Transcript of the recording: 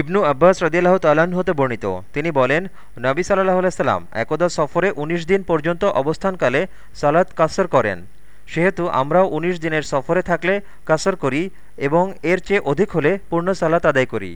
ইবনু আব্বাস রদিয়াল্লাহ তাল্লাহ্ন হতে বর্ণিত। তিনি বলেন, নবী সাল্লাহ আলাইসাল্লাম একদা সফরে ১৯ দিন পর্যন্ত অবস্থানকালে সালাত কাসর করেন। সেহেতু আমরাও ১৯ দিনের সফরে থাকলে কাসর করি এবং এর চেয়ে অধিক হলে পূর্ণ সালাত আদায় করি।